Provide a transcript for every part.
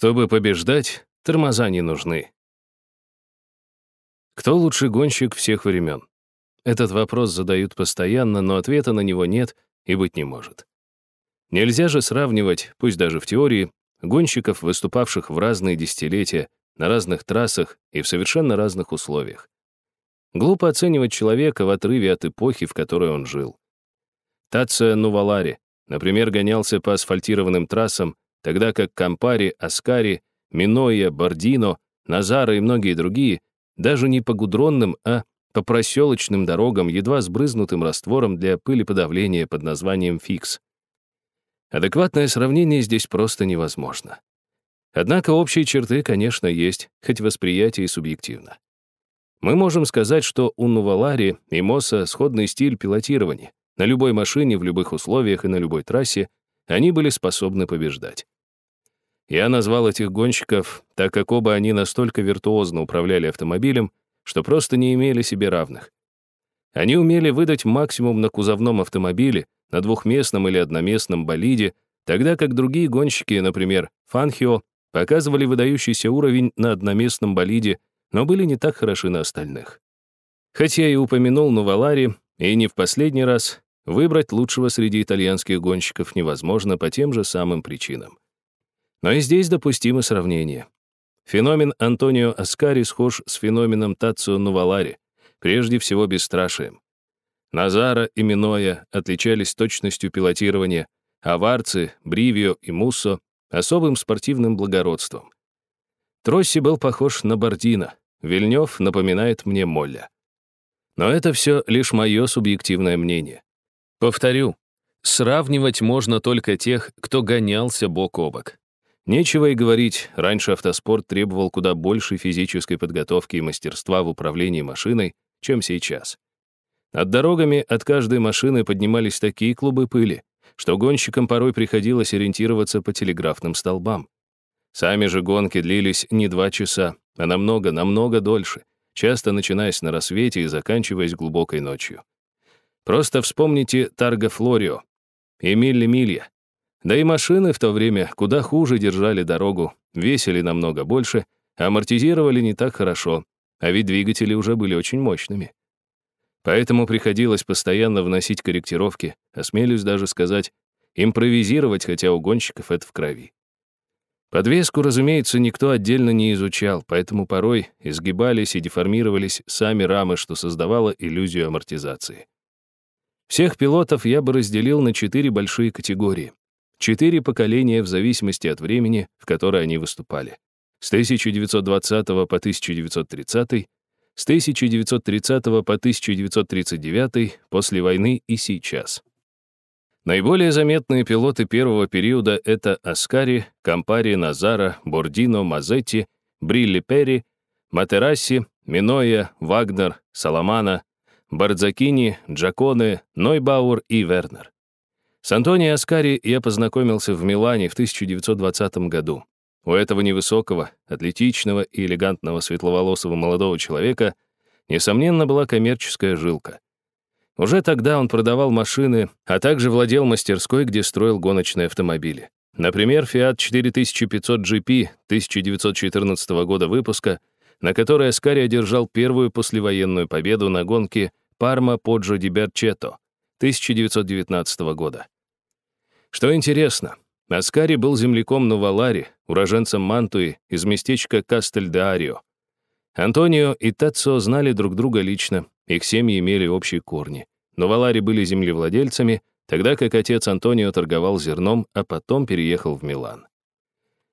Чтобы побеждать, тормоза не нужны. Кто лучший гонщик всех времен? Этот вопрос задают постоянно, но ответа на него нет и быть не может. Нельзя же сравнивать, пусть даже в теории, гонщиков, выступавших в разные десятилетия, на разных трассах и в совершенно разных условиях. Глупо оценивать человека в отрыве от эпохи, в которой он жил. Тация Нувалари, например, гонялся по асфальтированным трассам, тогда как Кампари, Аскари, Миноя, Бордино, Назара и многие другие даже не по гудронным, а по проселочным дорогам, едва сбрызнутым раствором для пылеподавления под названием фикс. Адекватное сравнение здесь просто невозможно. Однако общие черты, конечно, есть, хоть восприятие и субъективно. Мы можем сказать, что у Нувалари и Моса сходный стиль пилотирования. На любой машине, в любых условиях и на любой трассе они были способны побеждать. Я назвал этих гонщиков, так как оба они настолько виртуозно управляли автомобилем, что просто не имели себе равных. Они умели выдать максимум на кузовном автомобиле, на двухместном или одноместном болиде, тогда как другие гонщики, например, Фанхио, показывали выдающийся уровень на одноместном болиде, но были не так хороши на остальных. Хотя и упомянул Нувалари, и не в последний раз, выбрать лучшего среди итальянских гонщиков невозможно по тем же самым причинам. Но и здесь допустимо сравнение. Феномен Антонио Аскари схож с феноменом Тацио Нувалари, прежде всего бесстрашием. Назара и Миноя отличались точностью пилотирования, а Варцы, Бривио и Муссо — особым спортивным благородством. Тросси был похож на Бордина, Вильнев напоминает мне Молля. Но это все лишь мое субъективное мнение. Повторю, сравнивать можно только тех, кто гонялся бок о бок. Нечего и говорить, раньше автоспорт требовал куда большей физической подготовки и мастерства в управлении машиной, чем сейчас. Над дорогами от каждой машины поднимались такие клубы пыли, что гонщикам порой приходилось ориентироваться по телеграфным столбам. Сами же гонки длились не два часа, а намного, намного дольше, часто начинаясь на рассвете и заканчиваясь глубокой ночью. Просто вспомните Тарго Флорио и Милли Милья, да и машины в то время куда хуже держали дорогу, весили намного больше, амортизировали не так хорошо, а ведь двигатели уже были очень мощными. Поэтому приходилось постоянно вносить корректировки, осмелюсь даже сказать, импровизировать, хотя у гонщиков это в крови. Подвеску, разумеется, никто отдельно не изучал, поэтому порой изгибались и деформировались сами рамы, что создавало иллюзию амортизации. Всех пилотов я бы разделил на четыре большие категории. Четыре поколения в зависимости от времени, в которое они выступали. С 1920 по 1930, с 1930 по 1939, после войны и сейчас. Наиболее заметные пилоты первого периода — это Аскари, Кампари, Назара, Бордино, Мазетти, Брилли Перри, Матерасси, Миноя, Вагнер, Саламана, Бардзакини, Джаконе, Нойбауэр и Вернер. С Антонио Аскари я познакомился в Милане в 1920 году. У этого невысокого, атлетичного и элегантного светловолосого молодого человека, несомненно, была коммерческая жилка. Уже тогда он продавал машины, а также владел мастерской, где строил гоночные автомобили. Например, Fiat 4500 GP 1914 года выпуска, на которой Аскари одержал первую послевоенную победу на гонке Парма-Поджо ди Берчетто 1919 года. Что интересно, Аскари был земляком Новалари, уроженцем Мантуи из местечка Кастель-де-Арио. Антонио и Тацо знали друг друга лично, их семьи имели общие корни. Новалари были землевладельцами, тогда как отец Антонио торговал зерном, а потом переехал в Милан.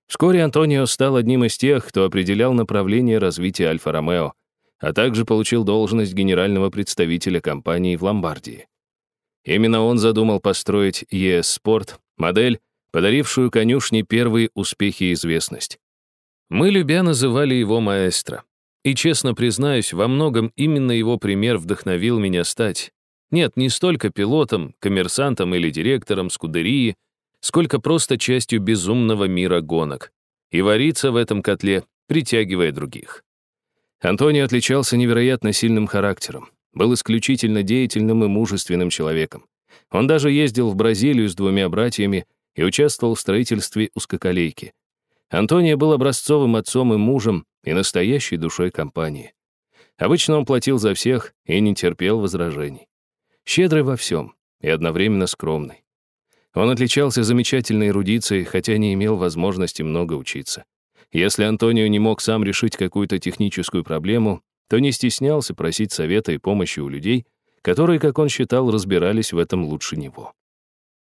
Вскоре Антонио стал одним из тех, кто определял направление развития Альфа-Ромео, а также получил должность генерального представителя компании в Ломбардии. Именно он задумал построить ЕС Спорт, модель, подарившую конюшне первые успехи и известность. Мы любя называли его маэстро. И, честно признаюсь, во многом именно его пример вдохновил меня стать. Нет, не столько пилотом, коммерсантом или директором скудерии, сколько просто частью безумного мира гонок. И вариться в этом котле, притягивая других. Антонио отличался невероятно сильным характером был исключительно деятельным и мужественным человеком. Он даже ездил в Бразилию с двумя братьями и участвовал в строительстве узкоколейки. Антония был образцовым отцом и мужем и настоящей душой компании. Обычно он платил за всех и не терпел возражений. Щедрый во всем и одновременно скромный. Он отличался замечательной эрудицией, хотя не имел возможности много учиться. Если Антонио не мог сам решить какую-то техническую проблему, то не стеснялся просить совета и помощи у людей, которые, как он считал, разбирались в этом лучше него.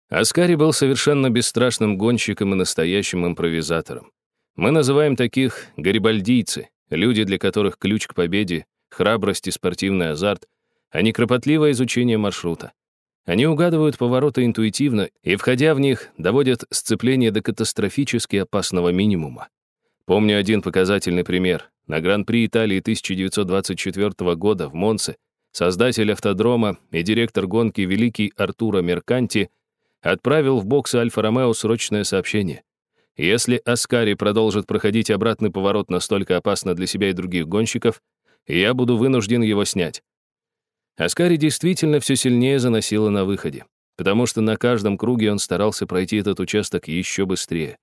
Аскари был совершенно бесстрашным гонщиком и настоящим импровизатором. Мы называем таких гарибальдийцы, люди, для которых ключ к победе — храбрость и спортивный азарт, а не кропотливое изучение маршрута. Они угадывают повороты интуитивно и, входя в них, доводят сцепление до катастрофически опасного минимума. Помню один показательный пример. На Гран-при Италии 1924 года в Монце создатель автодрома и директор гонки великий Артуро Мерканти отправил в боксы Альфа-Ромео срочное сообщение. Если Аскари продолжит проходить обратный поворот настолько опасно для себя и других гонщиков, я буду вынужден его снять. Аскари действительно все сильнее заносило на выходе, потому что на каждом круге он старался пройти этот участок еще быстрее.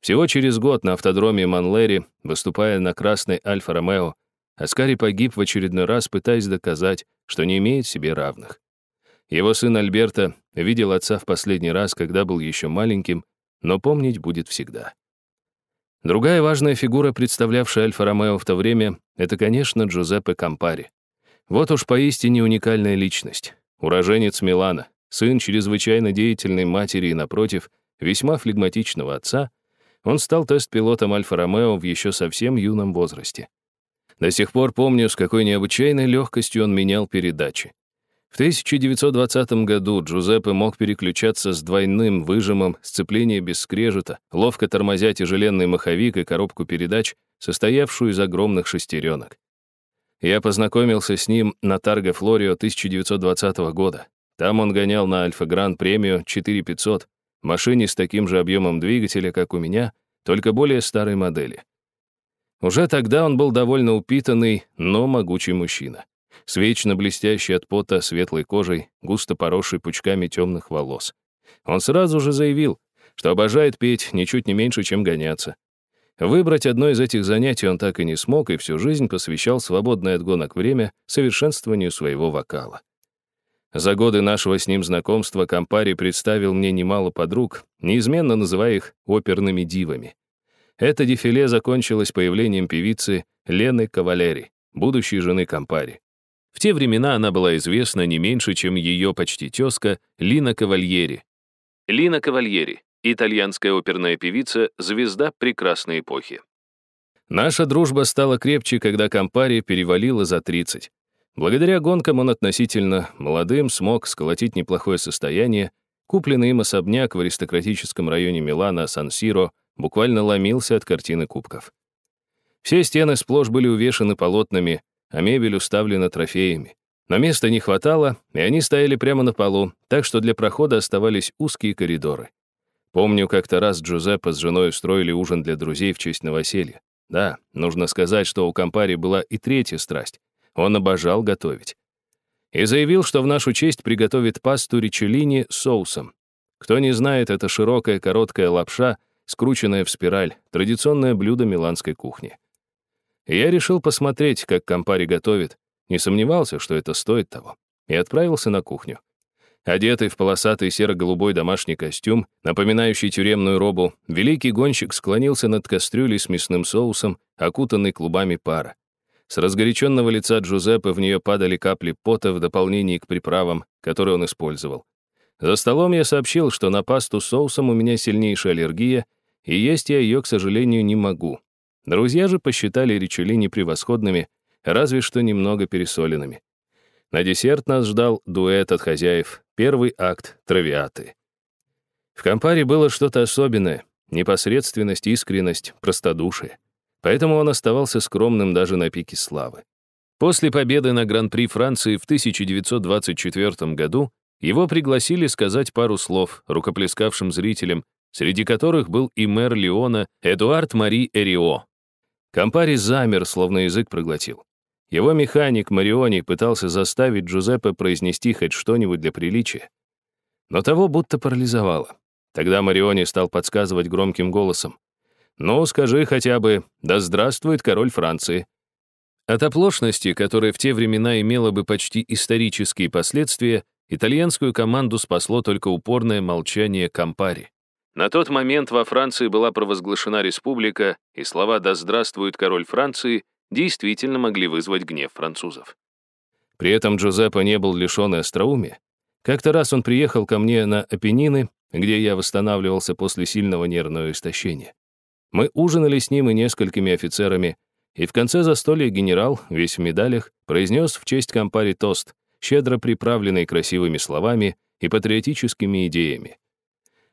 Всего через год на автодроме Манлери, выступая на красной Альфа-Ромео, Аскари погиб в очередной раз, пытаясь доказать, что не имеет себе равных. Его сын Альберто видел отца в последний раз, когда был еще маленьким, но помнить будет всегда. Другая важная фигура, представлявшая Альфа-Ромео в то время, это, конечно, Джузеппе Кампари. Вот уж поистине уникальная личность. Уроженец Милана, сын чрезвычайно деятельной матери и, напротив, весьма флегматичного отца, он стал тест-пилотом Альфа-Ромео в еще совсем юном возрасте. До сих пор помню, с какой необычайной легкостью он менял передачи. В 1920 году Джузеппе мог переключаться с двойным выжимом, сцепление без скрежета, ловко тормозя тяжеленный маховик и коробку передач, состоявшую из огромных шестеренок. Я познакомился с ним на Тарго Флорио 1920 года. Там он гонял на Альфа Гранд премию 4500, машине с таким же объемом двигателя, как у меня, только более старой модели. Уже тогда он был довольно упитанный, но могучий мужчина. С вечно блестящей от пота светлой кожей, густо поросшей пучками темных волос. Он сразу же заявил, что обожает петь ничуть не меньше, чем гоняться. Выбрать одно из этих занятий он так и не смог, и всю жизнь посвящал свободное от гонок время совершенствованию своего вокала. За годы нашего с ним знакомства Кампари представил мне немало подруг, неизменно называя их оперными дивами. Это дефиле закончилось появлением певицы Лены Кавалери, будущей жены Кампари. В те времена она была известна не меньше, чем ее почти тезка Лина Кавальери. Лина Кавальери, итальянская оперная певица, звезда прекрасной эпохи. Наша дружба стала крепче, когда Кампари перевалила за 30. Благодаря гонкам он относительно молодым смог сколотить неплохое состояние, купленный им особняк в аристократическом районе Милана Сан-Сиро буквально ломился от картины кубков. Все стены сплошь были увешаны полотнами, а мебель уставлена трофеями. Но места не хватало, и они стояли прямо на полу, так что для прохода оставались узкие коридоры. Помню, как-то раз Джузеппе с женой устроили ужин для друзей в честь новоселья. Да, нужно сказать, что у Кампари была и третья страсть. Он обожал готовить. И заявил, что в нашу честь приготовит пасту ричеллини с соусом. Кто не знает, это широкая короткая лапша, скрученная в спираль, традиционное блюдо миланской кухни. И я решил посмотреть, как Кампари готовит, не сомневался, что это стоит того, и отправился на кухню. Одетый в полосатый серо-голубой домашний костюм, напоминающий тюремную робу, великий гонщик склонился над кастрюлей с мясным соусом, окутанный клубами пара. С разгоряченного лица Джузеппе в нее падали капли пота в дополнение к приправам, которые он использовал. За столом я сообщил, что на пасту с соусом у меня сильнейшая аллергия, и есть я ее, к сожалению, не могу. Друзья же посчитали ричеллини превосходными, разве что немного пересоленными. На десерт нас ждал дуэт от хозяев, первый акт «Травиаты». В компаре было что-то особенное, непосредственность, искренность, простодушие. Поэтому он оставался скромным даже на пике славы. После победы на Гран-при Франции в 1924 году его пригласили сказать пару слов рукоплескавшим зрителям, среди которых был и мэр Леона Эдуард Мари Эрио. Кампари замер, словно язык проглотил. Его механик Мариони пытался заставить Джузеппе произнести хоть что-нибудь для приличия. Но того будто парализовало. Тогда Мариони стал подсказывать громким голосом. Ну, скажи хотя бы «Да здравствует король Франции». От оплошности, которая в те времена имела бы почти исторические последствия, итальянскую команду спасло только упорное молчание Кампари. На тот момент во Франции была провозглашена республика, и слова «Да здравствует король Франции» действительно могли вызвать гнев французов. При этом Джузеппе не был лишен и остроумия. Как-то раз он приехал ко мне на Апеннины, где я восстанавливался после сильного нервного истощения. Мы ужинали с ним и несколькими офицерами, и в конце застолья генерал, весь в медалях, произнес в честь компари тост, щедро приправленный красивыми словами и патриотическими идеями.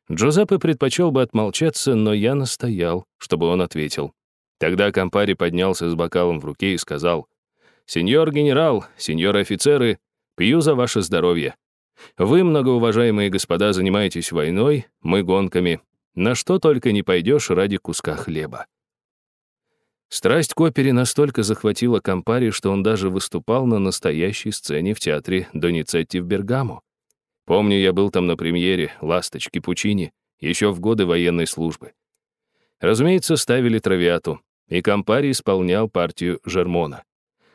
Джузеппе предпочел бы отмолчаться, но я настоял, чтобы он ответил. Тогда компари поднялся с бокалом в руке и сказал, «Сеньор генерал, сеньоры офицеры, пью за ваше здоровье. Вы, многоуважаемые господа, занимаетесь войной, мы гонками. На что только не пойдешь ради куска хлеба». Страсть к опере настолько захватила Кампари, что он даже выступал на настоящей сцене в театре Доницетти в Бергамо. Помню, я был там на премьере «Ласточки Пучини» еще в годы военной службы. Разумеется, ставили травиату, и Кампари исполнял партию Жермона.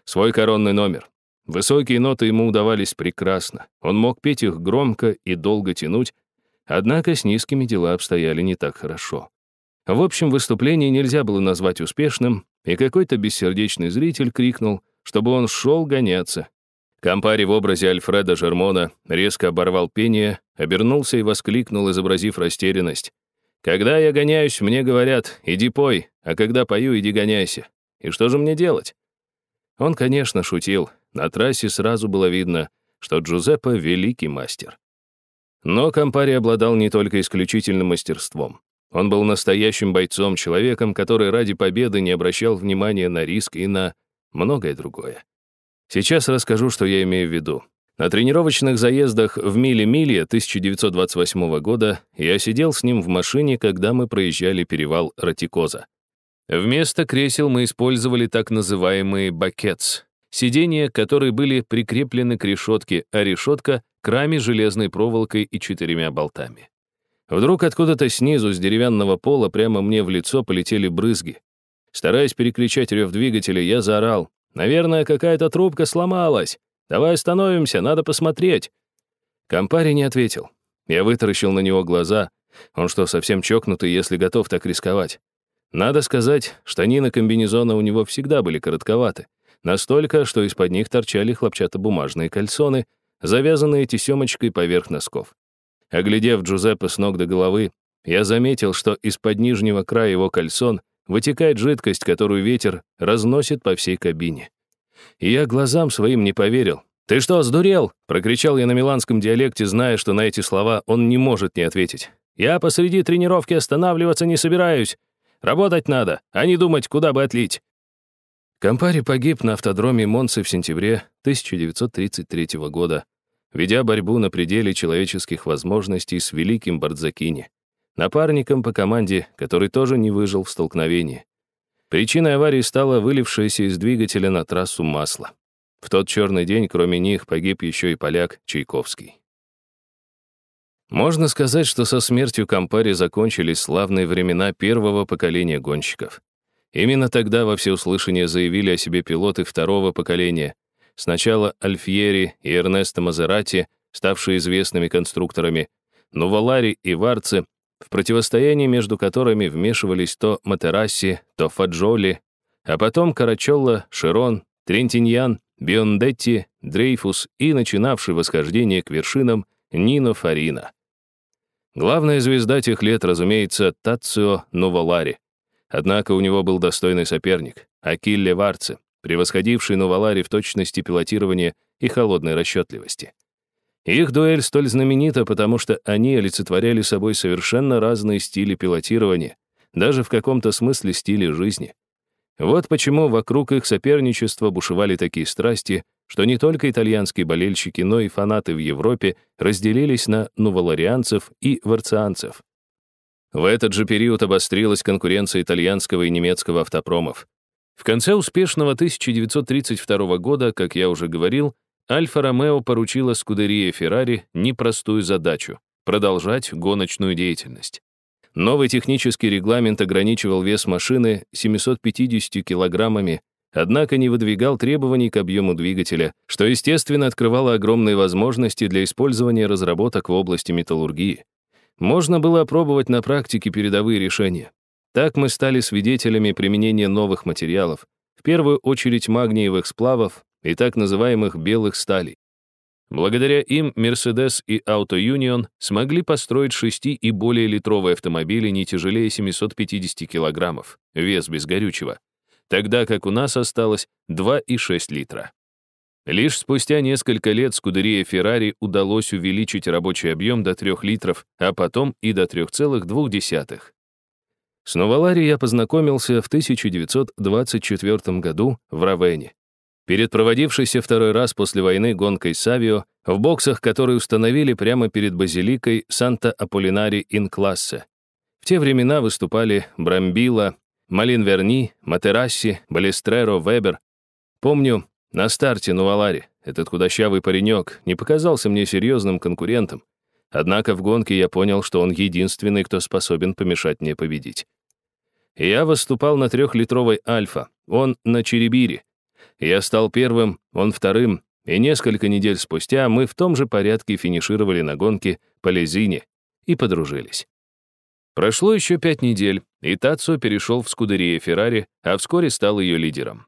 Свой коронный номер. Высокие ноты ему удавались прекрасно. Он мог петь их громко и долго тянуть, однако с низкими дела обстояли не так хорошо. В общем, выступление нельзя было назвать успешным, и какой-то бессердечный зритель крикнул, чтобы он шел гоняться. Кампари в образе Альфреда Жермона резко оборвал пение, обернулся и воскликнул, изобразив растерянность. «Когда я гоняюсь, мне говорят, иди пой, а когда пою, иди гоняйся. И что же мне делать?» Он, конечно, шутил. На трассе сразу было видно, что Джузеппе — великий мастер. Но Кампари обладал не только исключительным мастерством. Он был настоящим бойцом, человеком, который ради победы не обращал внимания на риск и на многое другое. Сейчас расскажу, что я имею в виду. На тренировочных заездах в Миле-Миле 1928 года я сидел с ним в машине, когда мы проезжали перевал Ратикоза. Вместо кресел мы использовали так называемые бакетс, сиденья, которые были прикреплены к решетке, а решетка — к железной проволокой и четырьмя болтами. Вдруг откуда-то снизу, с деревянного пола, прямо мне в лицо полетели брызги. Стараясь перекричать рев двигателя, я заорал. «Наверное, какая-то трубка сломалась. Давай остановимся, надо посмотреть». Компари не ответил. Я вытаращил на него глаза. Он что, совсем чокнутый, если готов так рисковать? Надо сказать, штанины комбинезона у него всегда были коротковаты. Настолько, что из-под них торчали хлопчатобумажные кальсоны, завязанные тесемочкой поверх носков. Оглядев Джузеппе с ног до головы, я заметил, что из-под нижнего края его кальсон вытекает жидкость, которую ветер разносит по всей кабине. И я глазам своим не поверил. «Ты что, сдурел?» — прокричал я на миланском диалекте, зная, что на эти слова он не может не ответить. «Я посреди тренировки останавливаться не собираюсь. Работать надо, а не думать, куда бы отлить». Компари погиб на автодроме Монцы в сентябре 1933 года ведя борьбу на пределе человеческих возможностей с великим Бардзакини, напарником по команде, который тоже не выжил в столкновении. Причиной аварии стало вылившееся из двигателя на трассу масло. В тот черный день, кроме них, погиб еще и поляк Чайковский. Можно сказать, что со смертью Кампари закончились славные времена первого поколения гонщиков. Именно тогда во всеуслышание заявили о себе пилоты второго поколения, Сначала Альфьери и Эрнесто Мазерати, ставшие известными конструкторами, но Валари и Варце, в противостоянии между которыми вмешивались то Матерасси, то Фаджоли, а потом Карачелло, Широн, Трентиньян, Биондетти, Дрейфус и начинавший восхождение к вершинам Нино Фарина. Главная звезда тех лет, разумеется, Тацио Новолари. Однако у него был достойный соперник — Акилле Варце, превосходивший Новалари в точности пилотирования и холодной расчетливости. Их дуэль столь знаменита, потому что они олицетворяли собой совершенно разные стили пилотирования, даже в каком-то смысле стили жизни. Вот почему вокруг их соперничества бушевали такие страсти, что не только итальянские болельщики, но и фанаты в Европе разделились на нуваларианцев и варцианцев. В этот же период обострилась конкуренция итальянского и немецкого автопромов. В конце успешного 1932 года, как я уже говорил, Альфа-Ромео поручила Скудерия Феррари непростую задачу — продолжать гоночную деятельность. Новый технический регламент ограничивал вес машины 750 килограммами, однако не выдвигал требований к объему двигателя, что, естественно, открывало огромные возможности для использования разработок в области металлургии. Можно было опробовать на практике передовые решения. Так мы стали свидетелями применения новых материалов, в первую очередь магниевых сплавов и так называемых белых сталей. Благодаря им Mercedes и Auto Union смогли построить 6 и более литровые автомобили не тяжелее 750 килограммов, вес без горючего, тогда как у нас осталось 2,6 литра. Лишь спустя несколько лет скудерия Ferrari удалось увеличить рабочий объем до 3 литров, а потом и до 3,2. С Новолари я познакомился в 1924 году в Равене. Перед проводившейся второй раз после войны гонкой Савио, в боксах, которые установили прямо перед базиликой Санта-Аполлинари ин Классе. В те времена выступали Брамбила, Малин Верни, Матерасси, Балестреро, Вебер. Помню, на старте Нувалари этот худощавый паренек не показался мне серьезным конкурентом. Однако в гонке я понял, что он единственный, кто способен помешать мне победить. Я выступал на трехлитровой «Альфа», он на «Черебире». Я стал первым, он вторым, и несколько недель спустя мы в том же порядке финишировали на гонке по Лезине и подружились. Прошло еще пять недель, и Тацо перешел в скудерия Феррари, а вскоре стал ее лидером.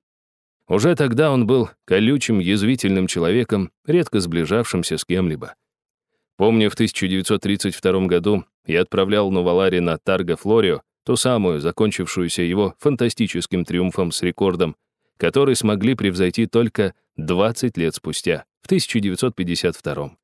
Уже тогда он был колючим, язвительным человеком, редко сближавшимся с кем-либо. Помню, в 1932 году я отправлял Новалари на Тарго Флорио, ту самую, закончившуюся его фантастическим триумфом с рекордом, который смогли превзойти только 20 лет спустя, в 1952.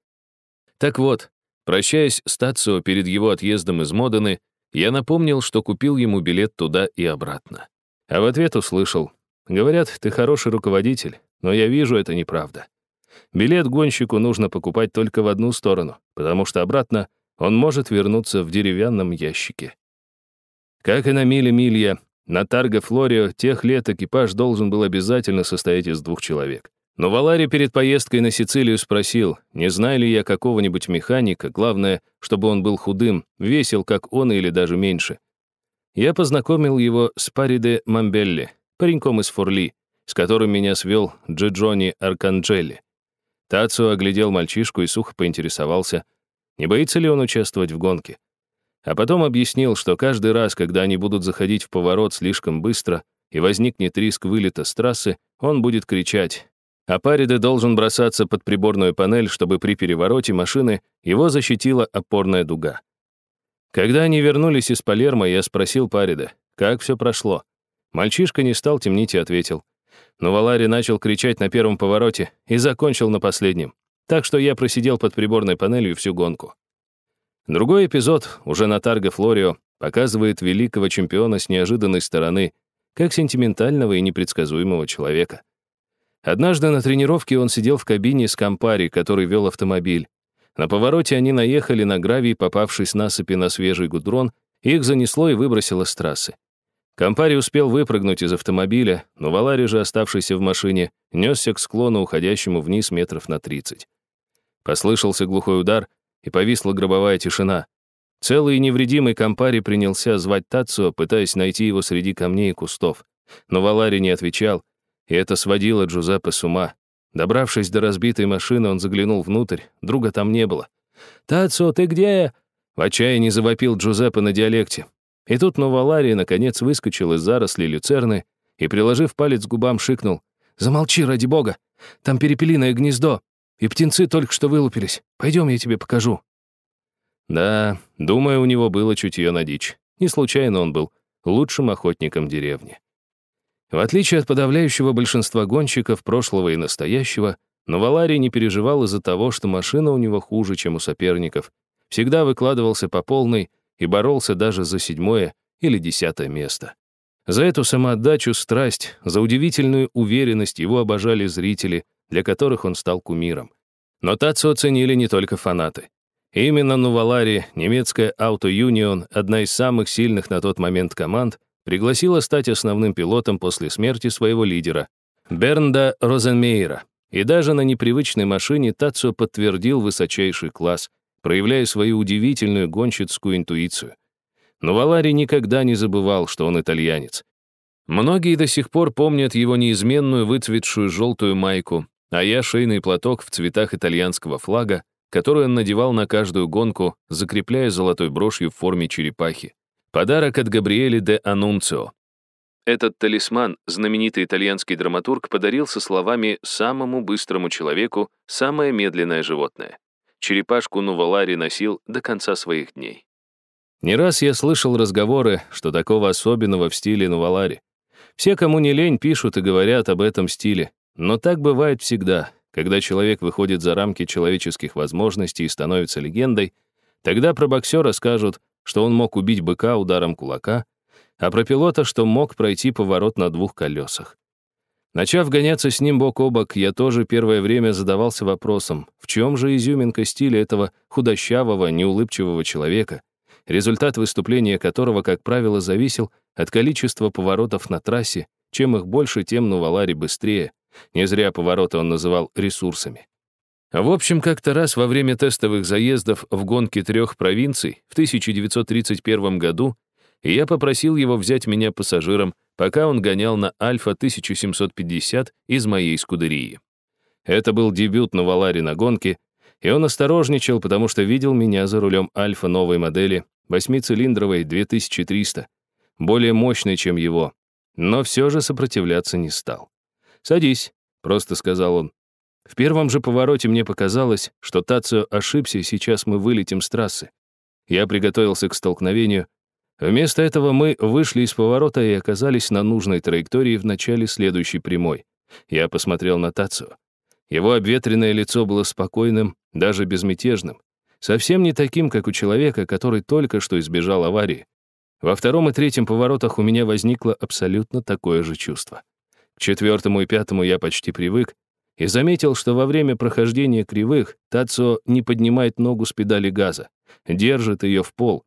Так вот, прощаясь с Тацио перед его отъездом из Модены, я напомнил, что купил ему билет туда и обратно. А в ответ услышал, «Говорят, ты хороший руководитель, но я вижу, это неправда. Билет гонщику нужно покупать только в одну сторону, потому что обратно он может вернуться в деревянном ящике». Как и на миле Милья, на Тарго Флорио тех лет экипаж должен был обязательно состоять из двух человек. Но Валари перед поездкой на Сицилию спросил, не знаю ли я какого-нибудь механика, главное, чтобы он был худым, весил, как он или даже меньше. Я познакомил его с Париде Мамбелли, пареньком из Форли, с которым меня свел Джиджони Арканджелли. Тацио оглядел мальчишку и сухо поинтересовался, не боится ли он участвовать в гонке. А потом объяснил, что каждый раз, когда они будут заходить в поворот слишком быстро и возникнет риск вылета с трассы, он будет кричать. А Париде должен бросаться под приборную панель, чтобы при перевороте машины его защитила опорная дуга. Когда они вернулись из Палермо, я спросил Парида, как все прошло. Мальчишка не стал темнить и ответил. Но Валари начал кричать на первом повороте и закончил на последнем. Так что я просидел под приборной панелью всю гонку. Другой эпизод, уже на Тарго Флорио, показывает великого чемпиона с неожиданной стороны, как сентиментального и непредсказуемого человека. Однажды на тренировке он сидел в кабине с Кампари, который вел автомобиль. На повороте они наехали на гравий, попавшись насыпи на свежий гудрон, их занесло и выбросило с трассы. Кампари успел выпрыгнуть из автомобиля, но Валари же, оставшийся в машине, несся к склону, уходящему вниз метров на 30. Послышался глухой удар, и повисла гробовая тишина. Целый и невредимый Кампари принялся звать Тацио, пытаясь найти его среди камней и кустов. Но Валари не отвечал, и это сводило Джузеппе с ума. Добравшись до разбитой машины, он заглянул внутрь, друга там не было. «Тацио, ты где?» В отчаянии завопил Джузеппе на диалекте. И тут Новаларий наконец выскочил из зарослей люцерны и, приложив палец к губам, шикнул. «Замолчи, ради бога! Там перепелиное гнездо! И птенцы только что вылупились. Пойдем, я тебе покажу». Да, думаю, у него было чутье на дичь. Не случайно он был лучшим охотником деревни. В отличие от подавляющего большинства гонщиков прошлого и настоящего, Новоларий не переживал из-за того, что машина у него хуже, чем у соперников. Всегда выкладывался по полной и боролся даже за седьмое или десятое место. За эту самоотдачу, страсть, за удивительную уверенность его обожали зрители, для которых он стал кумиром. Но Тацу оценили не только фанаты. Именно Нувалари, немецкая Auto Union, одна из самых сильных на тот момент команд, пригласила стать основным пилотом после смерти своего лидера, Бернда Розенмейера. И даже на непривычной машине Тацу подтвердил высочайший класс, проявляя свою удивительную гонщицкую интуицию. Но Валари никогда не забывал, что он итальянец. Многие до сих пор помнят его неизменную выцветшую желтую майку, а я шейный платок в цветах итальянского флага, который он надевал на каждую гонку, закрепляя золотой брошью в форме черепахи. Подарок от Габриэли де Анунцио. Этот талисман знаменитый итальянский драматург подарил со словами «самому быстрому человеку самое медленное животное». Черепашку Нувалари носил до конца своих дней. Не раз я слышал разговоры, что такого особенного в стиле Нувалари. Все, кому не лень, пишут и говорят об этом стиле. Но так бывает всегда. Когда человек выходит за рамки человеческих возможностей и становится легендой, тогда про боксера скажут, что он мог убить быка ударом кулака, а про пилота, что мог пройти поворот на двух колесах. Начав гоняться с ним бок о бок, я тоже первое время задавался вопросом, в чем же изюминка стиля этого худощавого, неулыбчивого человека, результат выступления которого, как правило, зависел от количества поворотов на трассе, чем их больше, тем Нувалари быстрее. Не зря повороты он называл ресурсами. В общем, как-то раз во время тестовых заездов в гонке трех провинций в 1931 году я попросил его взять меня пассажиром, пока он гонял на Альфа 1750 из моей скудерии. Это был дебют Новалари на гонке, и он осторожничал, потому что видел меня за рулем Альфа новой модели, восьмицилиндровой 2300, более мощной, чем его, но все же сопротивляться не стал. «Садись», — просто сказал он. В первом же повороте мне показалось, что Тацио ошибся, и сейчас мы вылетим с трассы. Я приготовился к столкновению. Вместо этого мы вышли из поворота и оказались на нужной траектории в начале следующей прямой. Я посмотрел на Тацио. Его обветренное лицо было спокойным, даже безмятежным. Совсем не таким, как у человека, который только что избежал аварии. Во втором и третьем поворотах у меня возникло абсолютно такое же чувство. К четвертому и пятому я почти привык и заметил, что во время прохождения кривых Тацо не поднимает ногу с педали газа, держит ее в пол.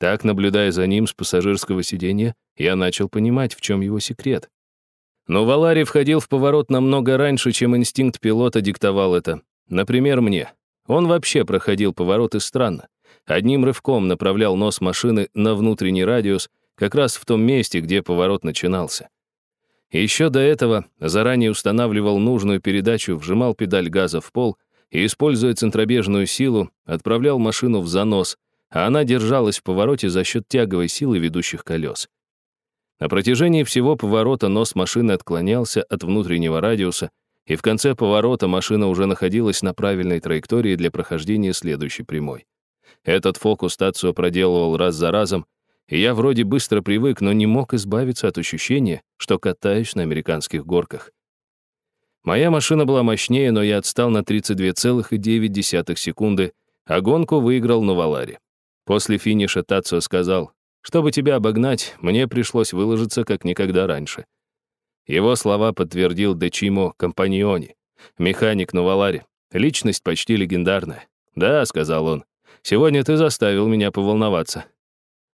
Так, наблюдая за ним с пассажирского сиденья, я начал понимать, в чем его секрет. Но Валари входил в поворот намного раньше, чем инстинкт пилота диктовал это. Например, мне. Он вообще проходил повороты странно. Одним рывком направлял нос машины на внутренний радиус, как раз в том месте, где поворот начинался. Еще до этого заранее устанавливал нужную передачу, вжимал педаль газа в пол и, используя центробежную силу, отправлял машину в занос, а она держалась в повороте за счет тяговой силы ведущих колес. На протяжении всего поворота нос машины отклонялся от внутреннего радиуса, и в конце поворота машина уже находилась на правильной траектории для прохождения следующей прямой. Этот фокус Тацио проделывал раз за разом, и я вроде быстро привык, но не мог избавиться от ощущения, что катаюсь на американских горках. Моя машина была мощнее, но я отстал на 32,9 секунды, а гонку выиграл Новалари. После финиша Тацио сказал, чтобы тебя обогнать, мне пришлось выложиться как никогда раньше. Его слова подтвердил Дечимо Компаньони, механик Новалари, личность почти легендарная. «Да», — сказал он, — «сегодня ты заставил меня поволноваться».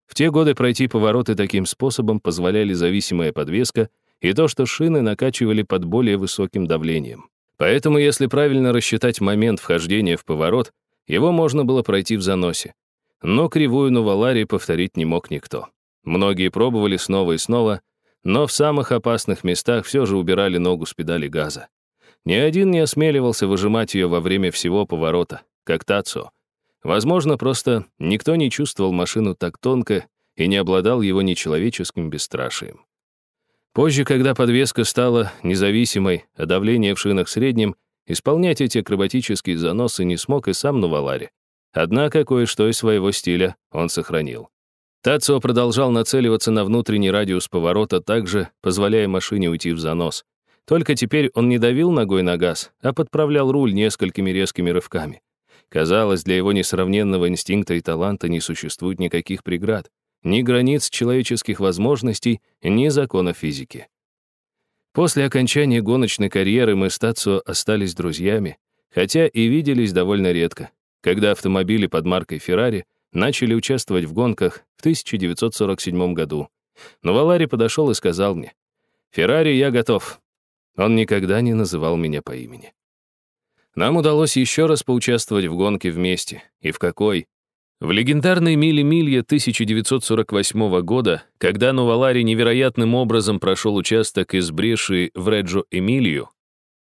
В те годы пройти повороты таким способом позволяли зависимая подвеска и то, что шины накачивали под более высоким давлением. Поэтому, если правильно рассчитать момент вхождения в поворот, его можно было пройти в заносе. Но кривую Новалари повторить не мог никто. Многие пробовали снова и снова, но в самых опасных местах все же убирали ногу с педали газа. Ни один не осмеливался выжимать ее во время всего поворота, как Тацо. Возможно, просто никто не чувствовал машину так тонко и не обладал его нечеловеческим бесстрашием. Позже, когда подвеска стала независимой, а давление в шинах средним, исполнять эти акробатические заносы не смог и сам Нувалари. Однако кое-что из своего стиля он сохранил. Тацио продолжал нацеливаться на внутренний радиус поворота, также позволяя машине уйти в занос. Только теперь он не давил ногой на газ, а подправлял руль несколькими резкими рывками. Казалось, для его несравненного инстинкта и таланта не существует никаких преград, ни границ человеческих возможностей, ни законов физики. После окончания гоночной карьеры мы с Тацио остались друзьями, хотя и виделись довольно редко. Когда автомобили под маркой Ferrari начали участвовать в гонках в 1947 году. Но Валари подошел и сказал мне, «Феррари, я готов». Он никогда не называл меня по имени. Нам удалось еще раз поучаствовать в гонке вместе. И в какой? В легендарной миле-милье 1948 года, когда Нувалари невероятным образом прошел участок из Бреши в Реджо-Эмилию,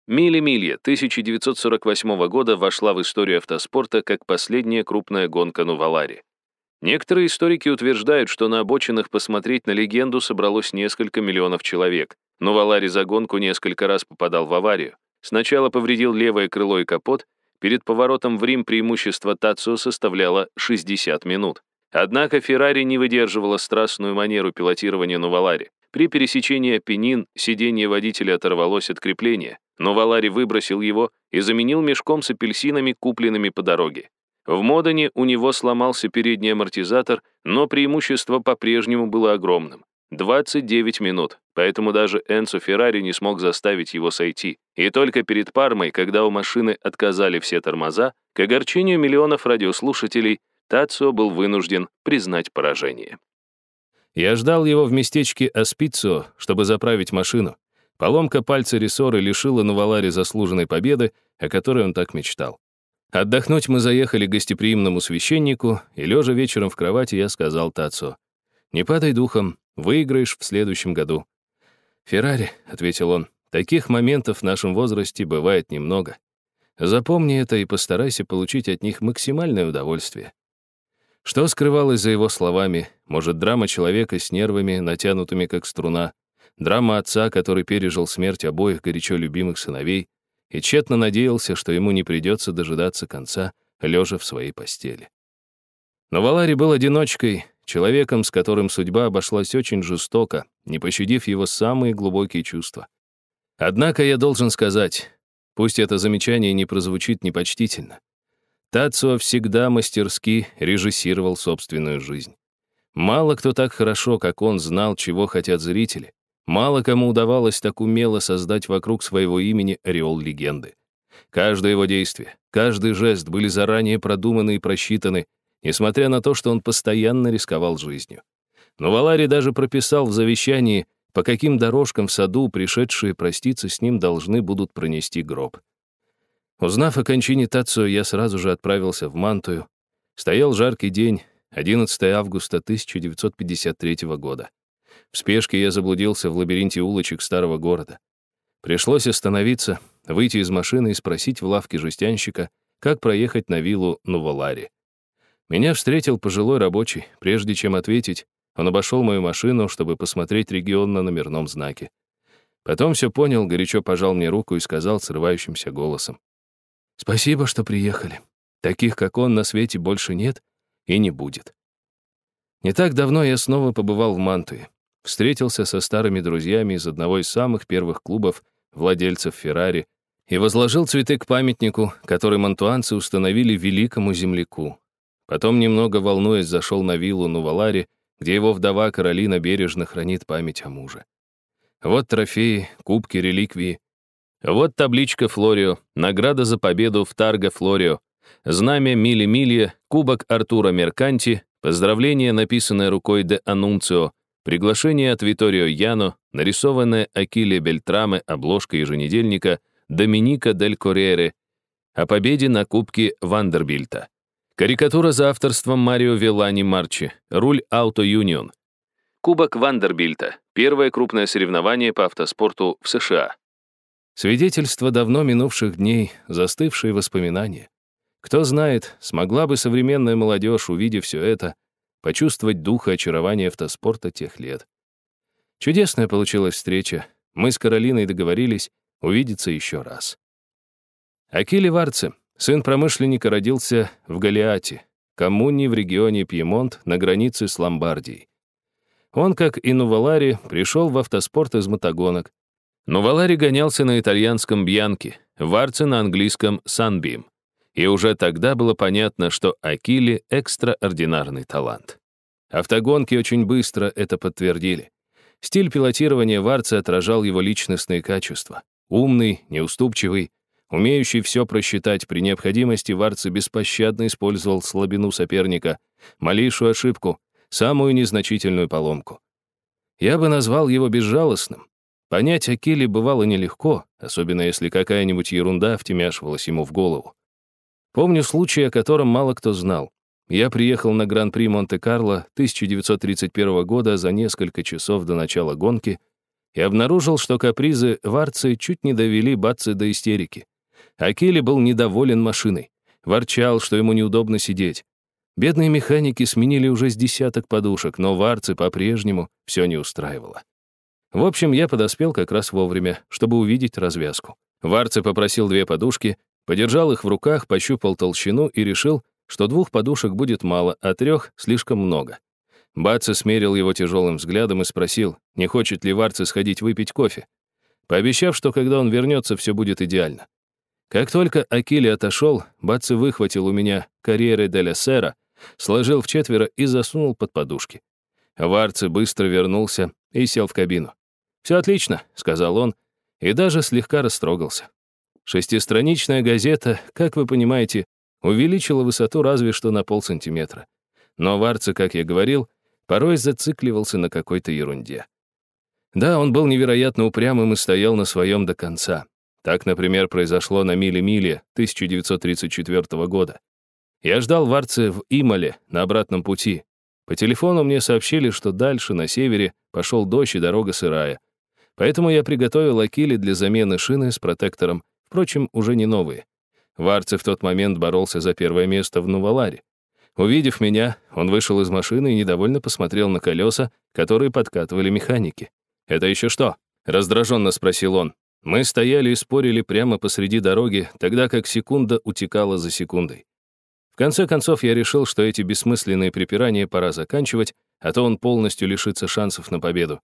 Мили-Милья 1948 года вошла в историю автоспорта как последняя крупная гонка Нувалари. Некоторые историки утверждают, что на обочинах посмотреть на легенду собралось несколько миллионов человек. Нувалари за гонку несколько раз попадал в аварию. Сначала повредил левое крыло и капот, Перед поворотом в Рим преимущество Тацио составляло 60 минут. Однако Феррари не выдерживала страстную манеру пилотирования Новалари. При пересечении Апеннин сиденье водителя оторвалось от крепления, но Валари выбросил его и заменил мешком с апельсинами, купленными по дороге. В Модане у него сломался передний амортизатор, но преимущество по-прежнему было огромным. 29 минут, поэтому даже Энцо Феррари не смог заставить его сойти. И только перед Пармой, когда у машины отказали все тормоза, к огорчению миллионов радиослушателей, Тацио был вынужден признать поражение. Я ждал его в местечке Аспицио, чтобы заправить машину. Поломка пальца рессоры лишила Нувалари заслуженной победы, о которой он так мечтал. Отдохнуть мы заехали к гостеприимному священнику, и лежа вечером в кровати я сказал Тацио, «Не падай духом, Выиграешь в следующем году». «Феррари», — ответил он, — «таких моментов в нашем возрасте бывает немного. Запомни это и постарайся получить от них максимальное удовольствие». Что скрывалось за его словами? Может, драма человека с нервами, натянутыми как струна, драма отца, который пережил смерть обоих горячо любимых сыновей и тщетно надеялся, что ему не придется дожидаться конца, лежа в своей постели. Но Валари был одиночкой, человеком, с которым судьба обошлась очень жестоко, не пощадив его самые глубокие чувства. Однако я должен сказать, пусть это замечание не прозвучит непочтительно, Тацио всегда мастерски режиссировал собственную жизнь. Мало кто так хорошо, как он, знал, чего хотят зрители. Мало кому удавалось так умело создать вокруг своего имени ореол легенды. Каждое его действие, каждый жест были заранее продуманы и просчитаны, несмотря на то, что он постоянно рисковал жизнью. Но Валари даже прописал в завещании, по каким дорожкам в саду пришедшие проститься с ним должны будут пронести гроб. Узнав о кончине Тацио, я сразу же отправился в Мантую. Стоял жаркий день, 11 августа 1953 года. В спешке я заблудился в лабиринте улочек старого города. Пришлось остановиться, выйти из машины и спросить в лавке жестянщика, как проехать на виллу Нувалари. Меня встретил пожилой рабочий. Прежде чем ответить, он обошел мою машину, чтобы посмотреть регион на номерном знаке. Потом все понял, горячо пожал мне руку и сказал срывающимся голосом. «Спасибо, что приехали. Таких, как он, на свете больше нет и не будет». Не так давно я снова побывал в Мантуе. Встретился со старыми друзьями из одного из самых первых клубов владельцев Феррари и возложил цветы к памятнику, который мантуанцы установили великому земляку, Потом, немного волнуясь, зашел на виллу Нувалари, где его вдова Каролина бережно хранит память о муже. Вот трофеи, кубки, реликвии. Вот табличка Флорио, награда за победу в Тарго Флорио, знамя Мили Милья, кубок Артура Мерканти, поздравление, написанное рукой де Анунцио, приглашение от Виторио Яно, нарисованное Акиле Бельтраме обложка еженедельника Доминика дель Коррере о победе на Кубке Вандербильта. Карикатура за авторством Марио Велани Марчи. Руль Auto Union. Кубок Вандербильта. Первое крупное соревнование по автоспорту в США. Свидетельство давно минувших дней, застывшие воспоминания. Кто знает, смогла бы современная молодежь, увидев все это, почувствовать дух и очарование автоспорта тех лет. Чудесная получилась встреча. Мы с Каролиной договорились увидеться еще раз. Акили Варце, Сын промышленника родился в Галиате, коммуне в регионе Пьемонт на границе с Ломбардией. Он, как и Нувалари, пришел в автоспорт из мотогонок. Нувалари гонялся на итальянском Бьянке, Варце на английском Санбим. И уже тогда было понятно, что Акили — экстраординарный талант. Автогонки очень быстро это подтвердили. Стиль пилотирования Варца отражал его личностные качества. Умный, неуступчивый, Умеющий все просчитать при необходимости, Варца беспощадно использовал слабину соперника, малейшую ошибку, самую незначительную поломку. Я бы назвал его безжалостным. Понять Акили бывало нелегко, особенно если какая-нибудь ерунда втемяшивалась ему в голову. Помню случай, о котором мало кто знал. я приехал на Гран-при Монте-Карло 1931 года за несколько часов до начала гонки и обнаружил, что капризы Варцы чуть не довели Батцы до истерики. Акели был недоволен машиной, ворчал, что ему неудобно сидеть. Бедные механики сменили уже с десяток подушек, но Варцы по-прежнему все не устраивало. В общем, я подоспел как раз вовремя, чтобы увидеть развязку. Варцы попросил две подушки, подержал их в руках, пощупал толщину и решил, что двух подушек будет мало, а трех — слишком много. Баца смерил его тяжелым взглядом и спросил, не хочет ли Варцы сходить выпить кофе, пообещав, что когда он вернется, все будет идеально. Как только Акили отошел, Баца выхватил у меня карьеры Деля Сера, сложил в четверо и засунул под подушки. Варцы быстро вернулся и сел в кабину. «Все отлично», — сказал он, и даже слегка растрогался. Шестистраничная газета, как вы понимаете, увеличила высоту разве что на полсантиметра. Но Варца, как я говорил, порой зацикливался на какой-то ерунде. Да, он был невероятно упрямым и стоял на своем до конца. Так, например, произошло на Миле-Миле 1934 года. Я ждал Варце в Имале на обратном пути. По телефону мне сообщили, что дальше, на севере, пошел дождь и дорога сырая. Поэтому я приготовил Акили для замены шины с протектором, впрочем, уже не новые. Варце в тот момент боролся за первое место в Нуваларе. Увидев меня, он вышел из машины и недовольно посмотрел на колеса, которые подкатывали механики. «Это еще что?» — раздраженно спросил он. Мы стояли и спорили прямо посреди дороги, тогда как секунда утекала за секундой. В конце концов, я решил, что эти бессмысленные припирания пора заканчивать, а то он полностью лишится шансов на победу.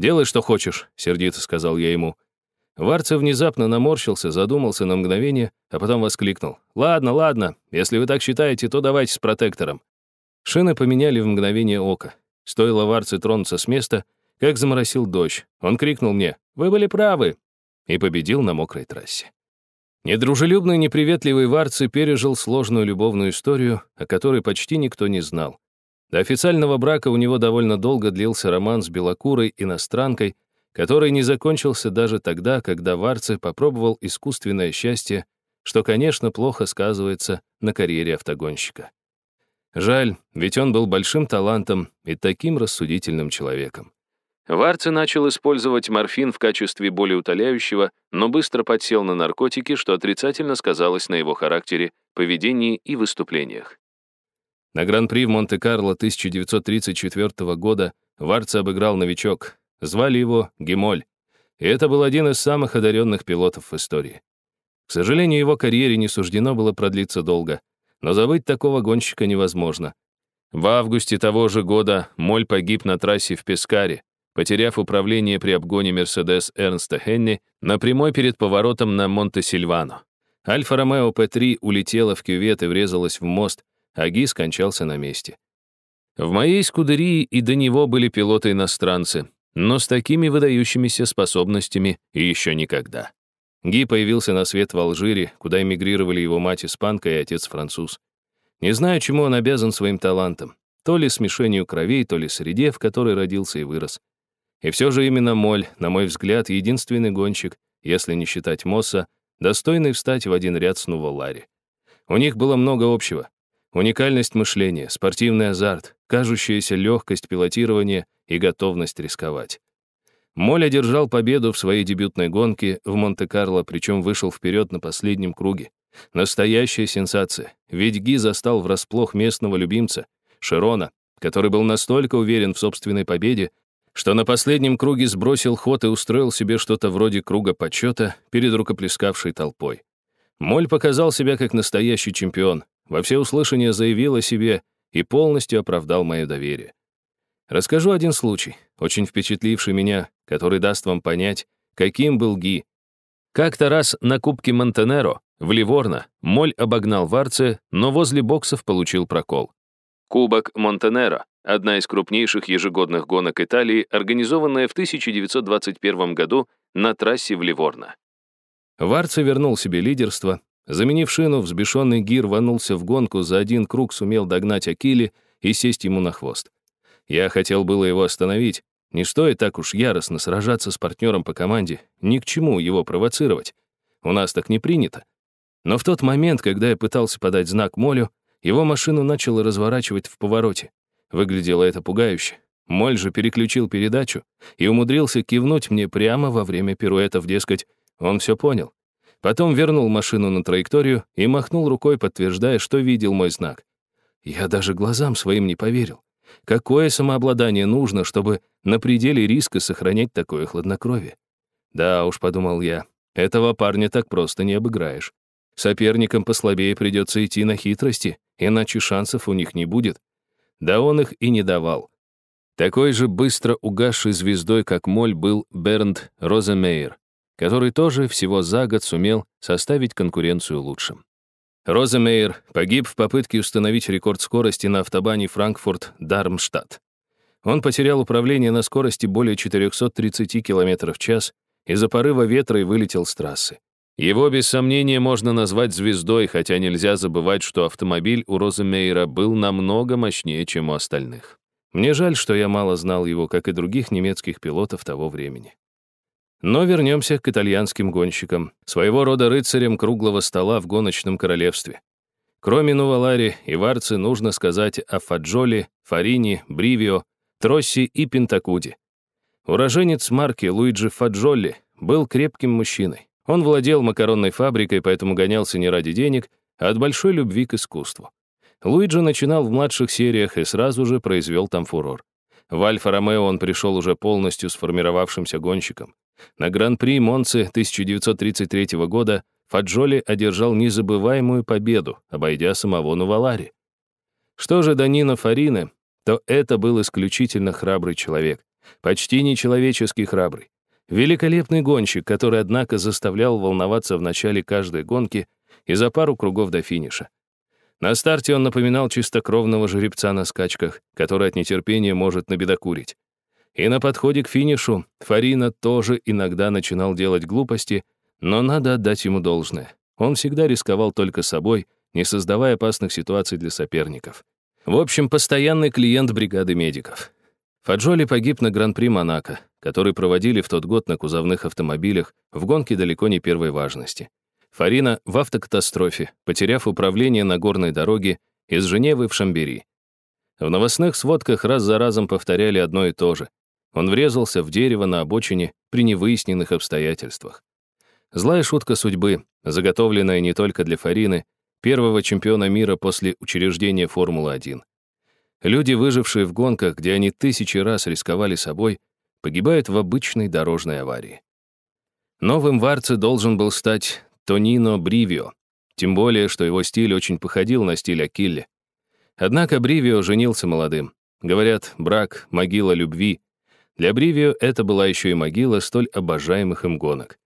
«Делай, что хочешь», — сердито сказал я ему. Варцев внезапно наморщился, задумался на мгновение, а потом воскликнул. «Ладно, ладно, если вы так считаете, то давайте с протектором». Шины поменяли в мгновение ока. Стоило Варце тронуться с места, как заморосил дождь. Он крикнул мне «Вы были правы!» и победил на мокрой трассе. Недружелюбный, неприветливый Варцы пережил сложную любовную историю, о которой почти никто не знал. До официального брака у него довольно долго длился роман с белокурой иностранкой, который не закончился даже тогда, когда Варце попробовал искусственное счастье, что, конечно, плохо сказывается на карьере автогонщика. Жаль, ведь он был большим талантом и таким рассудительным человеком. Варце начал использовать морфин в качестве болеутоляющего, но быстро подсел на наркотики, что отрицательно сказалось на его характере, поведении и выступлениях. На Гран-при в Монте-Карло 1934 года Варце обыграл новичок, Звали его Гемоль, и это был один из самых одаренных пилотов в истории. К сожалению, его карьере не суждено было продлиться долго, но забыть такого гонщика невозможно. В августе того же года Моль погиб на трассе в Пескаре, потеряв управление при обгоне Мерседес Эрнста Хенни на прямой перед поворотом на Монте-Сильвано. Альфа-Ромео П-3 улетела в кювет и врезалась в мост, а Ги скончался на месте. В моей скудерии и до него были пилоты-иностранцы, но с такими выдающимися способностями еще никогда. Ги появился на свет в Алжире, куда эмигрировали его мать испанка и отец француз. Не знаю, чему он обязан своим талантом. То ли смешению кровей, то ли среде, в которой родился и вырос. И все же именно Моль, на мой взгляд, единственный гонщик, если не считать Мосса, достойный встать в один ряд с Нуволари. У них было много общего. Уникальность мышления, спортивный азарт, кажущаяся легкость пилотирования и готовность рисковать. Моль одержал победу в своей дебютной гонке в Монте-Карло, причем вышел вперед на последнем круге. Настоящая сенсация, ведь Ги застал врасплох местного любимца, Широна, который был настолько уверен в собственной победе, что на последнем круге сбросил ход и устроил себе что-то вроде круга почета перед рукоплескавшей толпой. Моль показал себя как настоящий чемпион, во всеуслышание заявил о себе и полностью оправдал мое доверие. Расскажу один случай, очень впечатливший меня, который даст вам понять, каким был Ги. Как-то раз на Кубке Монтенеро в Ливорно Моль обогнал Варце, но возле боксов получил прокол. Кубок Монтенеро — одна из крупнейших ежегодных гонок Италии, организованная в 1921 году на трассе в Ливорно. Варце вернул себе лидерство, Заменив шину, взбешенный Гир рванулся в гонку, за один круг сумел догнать Акили и сесть ему на хвост. Я хотел было его остановить. Не стоит так уж яростно сражаться с партнером по команде, ни к чему его провоцировать. У нас так не принято. Но в тот момент, когда я пытался подать знак Молю, Его машину начало разворачивать в повороте. Выглядело это пугающе. Моль же переключил передачу и умудрился кивнуть мне прямо во время пируэтов, дескать, он все понял. Потом вернул машину на траекторию и махнул рукой, подтверждая, что видел мой знак. Я даже глазам своим не поверил. Какое самообладание нужно, чтобы на пределе риска сохранять такое хладнокровие? Да уж, подумал я, этого парня так просто не обыграешь. Соперникам послабее придется идти на хитрости, иначе шансов у них не будет. Да он их и не давал. Такой же быстро угасшей звездой, как Моль, был Бернд Роземейер, который тоже всего за год сумел составить конкуренцию лучшим. Роземейер погиб в попытке установить рекорд скорости на автобане Франкфурт-Дармштадт. Он потерял управление на скорости более 430 км в час из-за порыва ветра и вылетел с трассы. Его, без сомнения, можно назвать звездой, хотя нельзя забывать, что автомобиль у Роземейера был намного мощнее, чем у остальных. Мне жаль, что я мало знал его, как и других немецких пилотов того времени. Но вернемся к итальянским гонщикам, своего рода рыцарям круглого стола в гоночном королевстве. Кроме Нувалари и Варцы нужно сказать о Фаджоле, Фарини, Бривио, Тросси и Пентакуде. Уроженец марки Луиджи Фаджолли был крепким мужчиной. Он владел макаронной фабрикой, поэтому гонялся не ради денег, а от большой любви к искусству. Луиджи начинал в младших сериях и сразу же произвел там фурор. В Альфа-Ромео он пришел уже полностью сформировавшимся гонщиком. На Гран-при Монцы 1933 года Фаджоли одержал незабываемую победу, обойдя самого Нувалари. Что же до Нина Фарины, то это был исключительно храбрый человек, почти нечеловечески храбрый. Великолепный гонщик, который, однако, заставлял волноваться в начале каждой гонки и за пару кругов до финиша. На старте он напоминал чистокровного жеребца на скачках, который от нетерпения может набедокурить. И на подходе к финишу Фарина тоже иногда начинал делать глупости, но надо отдать ему должное. Он всегда рисковал только собой, не создавая опасных ситуаций для соперников. В общем, постоянный клиент бригады медиков. Фаджоли погиб на Гран-при Монако, который проводили в тот год на кузовных автомобилях в гонке далеко не первой важности. Фарина в автокатастрофе, потеряв управление на горной дороге из Женевы в Шамбери. В новостных сводках раз за разом повторяли одно и то же. Он врезался в дерево на обочине при невыясненных обстоятельствах. Злая шутка судьбы, заготовленная не только для Фарины, первого чемпиона мира после учреждения Формулы-1. Люди, выжившие в гонках, где они тысячи раз рисковали собой, погибают в обычной дорожной аварии. Новым Варце должен был стать Тонино Бривио, тем более, что его стиль очень походил на стиль Акилле. Однако Бривио женился молодым. Говорят, брак — могила любви. Для Бривио это была еще и могила столь обожаемых им гонок.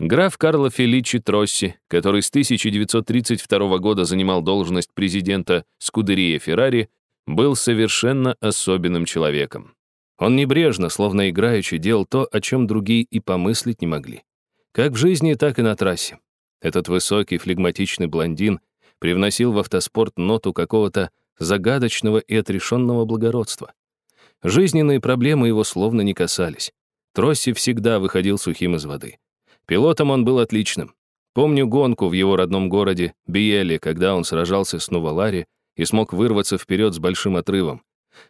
Граф Карло Феличи Тросси, который с 1932 года занимал должность президента Скудерия Феррари, был совершенно особенным человеком. Он небрежно, словно играючи, делал то, о чем другие и помыслить не могли. Как в жизни, так и на трассе. Этот высокий, флегматичный блондин привносил в автоспорт ноту какого-то загадочного и отрешенного благородства. Жизненные проблемы его словно не касались. Тросси всегда выходил сухим из воды. Пилотом он был отличным. Помню гонку в его родном городе, Биеле, когда он сражался с Нувалари и смог вырваться вперед с большим отрывом.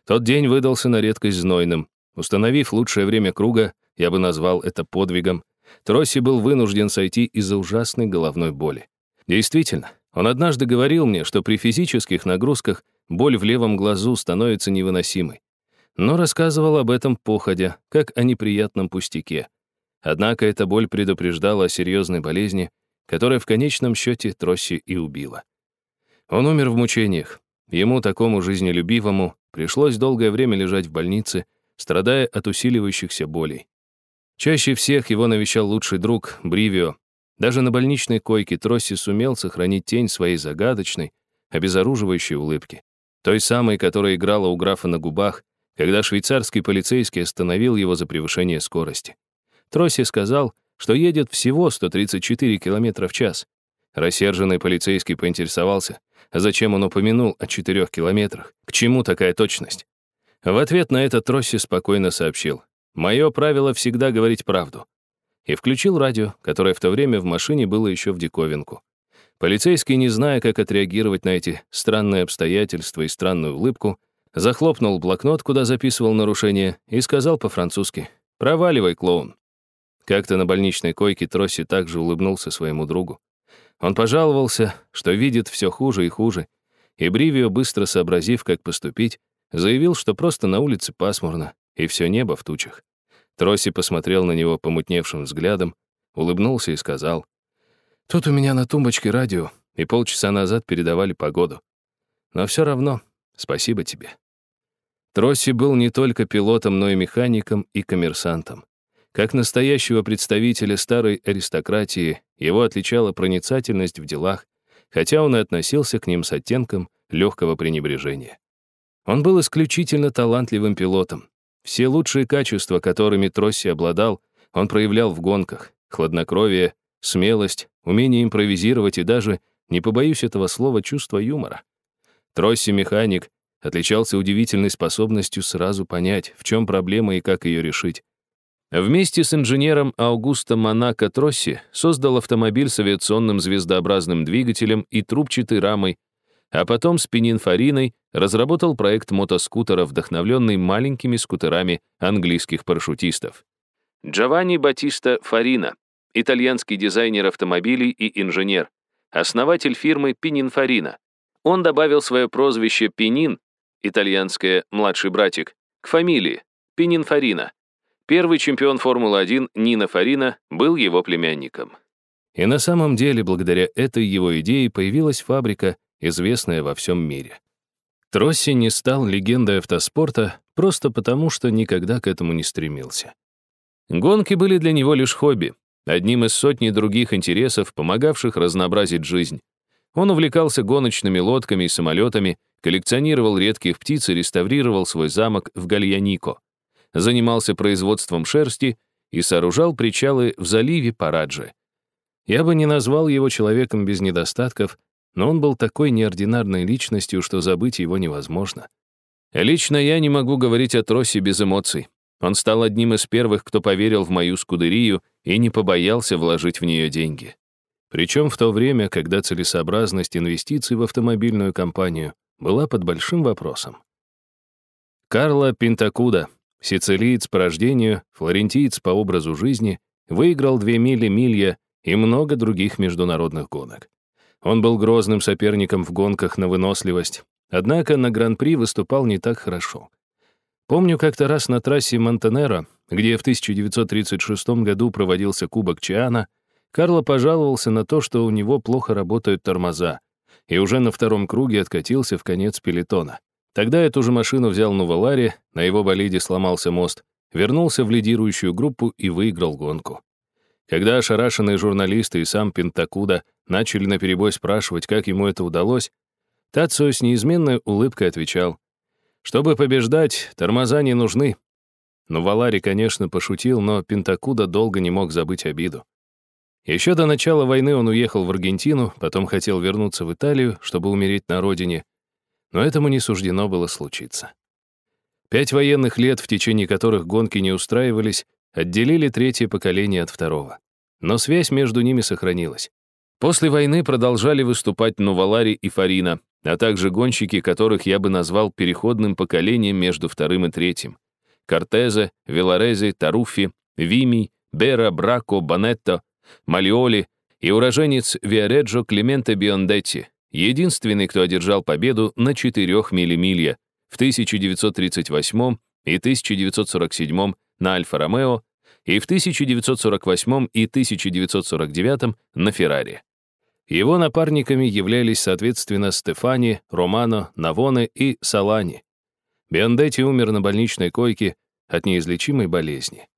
Тот день выдался на редкость знойным. Установив лучшее время круга, я бы назвал это подвигом, Тросси был вынужден сойти из-за ужасной головной боли. Действительно, он однажды говорил мне, что при физических нагрузках боль в левом глазу становится невыносимой. Но рассказывал об этом походя, как о неприятном пустяке. Однако эта боль предупреждала о серьезной болезни, которая в конечном счете Тросси и убила. Он умер в мучениях. Ему, такому жизнелюбивому, пришлось долгое время лежать в больнице, страдая от усиливающихся болей. Чаще всех его навещал лучший друг Бривио. Даже на больничной койке Тросси сумел сохранить тень своей загадочной, обезоруживающей улыбки. Той самой, которая играла у графа на губах, когда швейцарский полицейский остановил его за превышение скорости. Тросси сказал, что едет всего 134 км в час. Рассерженный полицейский поинтересовался, зачем он упомянул о 4 километрах, к чему такая точность. В ответ на это Тросси спокойно сообщил. Мое правило всегда говорить правду. И включил радио, которое в то время в машине было еще в диковинку. Полицейский, не зная, как отреагировать на эти странные обстоятельства и странную улыбку, захлопнул блокнот, куда записывал нарушения, и сказал по-французски «Проваливай, клоун». Как-то на больничной койке Тросси также улыбнулся своему другу. Он пожаловался, что видит все хуже и хуже, и Бривио, быстро сообразив, как поступить, заявил, что просто на улице пасмурно, и все небо в тучах. Тросси посмотрел на него помутневшим взглядом, улыбнулся и сказал, «Тут у меня на тумбочке радио, и полчаса назад передавали погоду. Но все равно спасибо тебе». Тросси был не только пилотом, но и механиком и коммерсантом. Как настоящего представителя старой аристократии, его отличала проницательность в делах, хотя он и относился к ним с оттенком легкого пренебрежения. Он был исключительно талантливым пилотом. Все лучшие качества, которыми Тросси обладал, он проявлял в гонках. Хладнокровие, смелость, умение импровизировать и даже, не побоюсь этого слова, чувство юмора. Тросси-механик отличался удивительной способностью сразу понять, в чем проблема и как ее решить. Вместе с инженером Аугусто Монако Тросси создал автомобиль с авиационным звездообразным двигателем и трубчатой рамой, а потом с Пенинфариной разработал проект мотоскутера, вдохновленный маленькими скутерами английских парашютистов. Джованни Батиста Фарина, итальянский дизайнер автомобилей и инженер, основатель фирмы Пенинфарина. Он добавил свое прозвище Пенин, итальянское «младший братик», к фамилии Пенинфарина, Первый чемпион Формулы-1 Нина Фарина был его племянником. И на самом деле, благодаря этой его идее появилась фабрика, известная во всем мире. Тросси не стал легендой автоспорта просто потому, что никогда к этому не стремился. Гонки были для него лишь хобби, одним из сотни других интересов, помогавших разнообразить жизнь. Он увлекался гоночными лодками и самолетами, коллекционировал редких птиц и реставрировал свой замок в Гальянико занимался производством шерсти и сооружал причалы в заливе Параджи. Я бы не назвал его человеком без недостатков, но он был такой неординарной личностью, что забыть его невозможно. Лично я не могу говорить о Тросе без эмоций. Он стал одним из первых, кто поверил в мою скудерию и не побоялся вложить в нее деньги. Причем в то время, когда целесообразность инвестиций в автомобильную компанию была под большим вопросом. Карло Пинтакуда, Сицилиец по рождению, флорентиец по образу жизни, выиграл две мили милья и много других международных гонок. Он был грозным соперником в гонках на выносливость, однако на Гран-при выступал не так хорошо. Помню как-то раз на трассе Монтенеро, где в 1936 году проводился Кубок Чиана, Карло пожаловался на то, что у него плохо работают тормоза, и уже на втором круге откатился в конец пелетона. Тогда эту же машину взял Нувалари, на его болиде сломался мост, вернулся в лидирующую группу и выиграл гонку. Когда ошарашенные журналисты и сам Пентакуда начали наперебой спрашивать, как ему это удалось, Тацио с неизменной улыбкой отвечал, «Чтобы побеждать, тормоза не нужны». Нувалари, конечно, пошутил, но Пентакуда долго не мог забыть обиду. Еще до начала войны он уехал в Аргентину, потом хотел вернуться в Италию, чтобы умереть на родине, но этому не суждено было случиться. Пять военных лет, в течение которых гонки не устраивались, отделили третье поколение от второго. Но связь между ними сохранилась. После войны продолжали выступать Нувалари и Фарина, а также гонщики, которых я бы назвал переходным поколением между вторым и третьим. Кортезе, Велорези, Таруффи, Вимий, Бера, Брако, Банетто, Малиоли и уроженец Виареджо Клименте Биондетти, единственный, кто одержал победу на 4 милли в 1938 и 1947 на Альфа-Ромео и в 1948 и 1949 на Феррари. Его напарниками являлись, соответственно, Стефани, Романо, Навоне и Салани. Биондетти умер на больничной койке от неизлечимой болезни.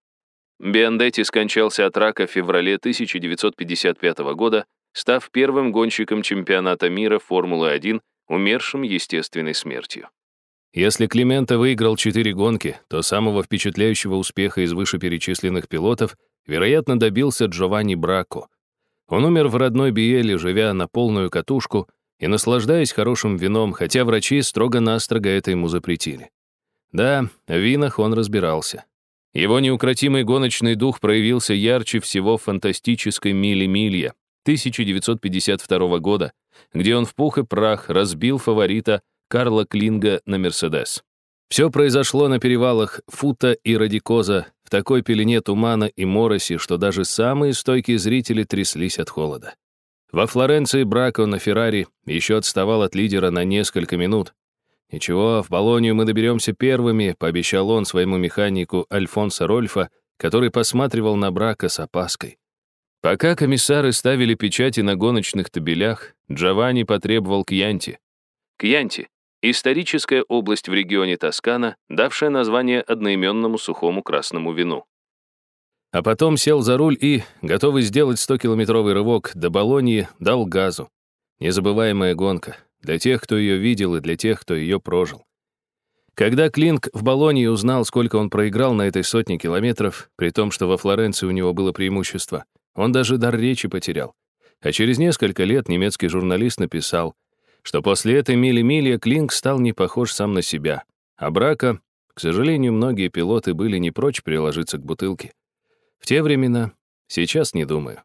Биондетти скончался от рака в феврале 1955 года став первым гонщиком чемпионата мира Формулы-1, умершим естественной смертью. Если Климента выиграл четыре гонки, то самого впечатляющего успеха из вышеперечисленных пилотов, вероятно, добился Джованни Брако. Он умер в родной Биеле, живя на полную катушку и наслаждаясь хорошим вином, хотя врачи строго-настрого это ему запретили. Да, в винах он разбирался. Его неукротимый гоночный дух проявился ярче всего в фантастической миле-милья, 1952 года, где он в пух и прах разбил фаворита Карла Клинга на «Мерседес». Все произошло на перевалах Фута и Радикоза в такой пелене тумана и мороси, что даже самые стойкие зрители тряслись от холода. Во Флоренции Брако на Феррари еще отставал от лидера на несколько минут. «Ничего, в Болонию мы доберемся первыми», — пообещал он своему механику Альфонсо Рольфа, который посматривал на Брако с опаской. Пока комиссары ставили печати на гоночных табелях, Джованни потребовал Кьянти. Кьянти — историческая область в регионе Тоскана, давшая название одноименному сухому красному вину. А потом сел за руль и, готовый сделать 100-километровый рывок до Болонии, дал газу. Незабываемая гонка. Для тех, кто ее видел, и для тех, кто ее прожил. Когда Клинк в Болонии узнал, сколько он проиграл на этой сотне километров, при том, что во Флоренции у него было преимущество, он даже дар речи потерял. А через несколько лет немецкий журналист написал, что после этой мили-мили Клинк стал не похож сам на себя. А брака, к сожалению, многие пилоты были не прочь приложиться к бутылке. В те времена, сейчас не думаю.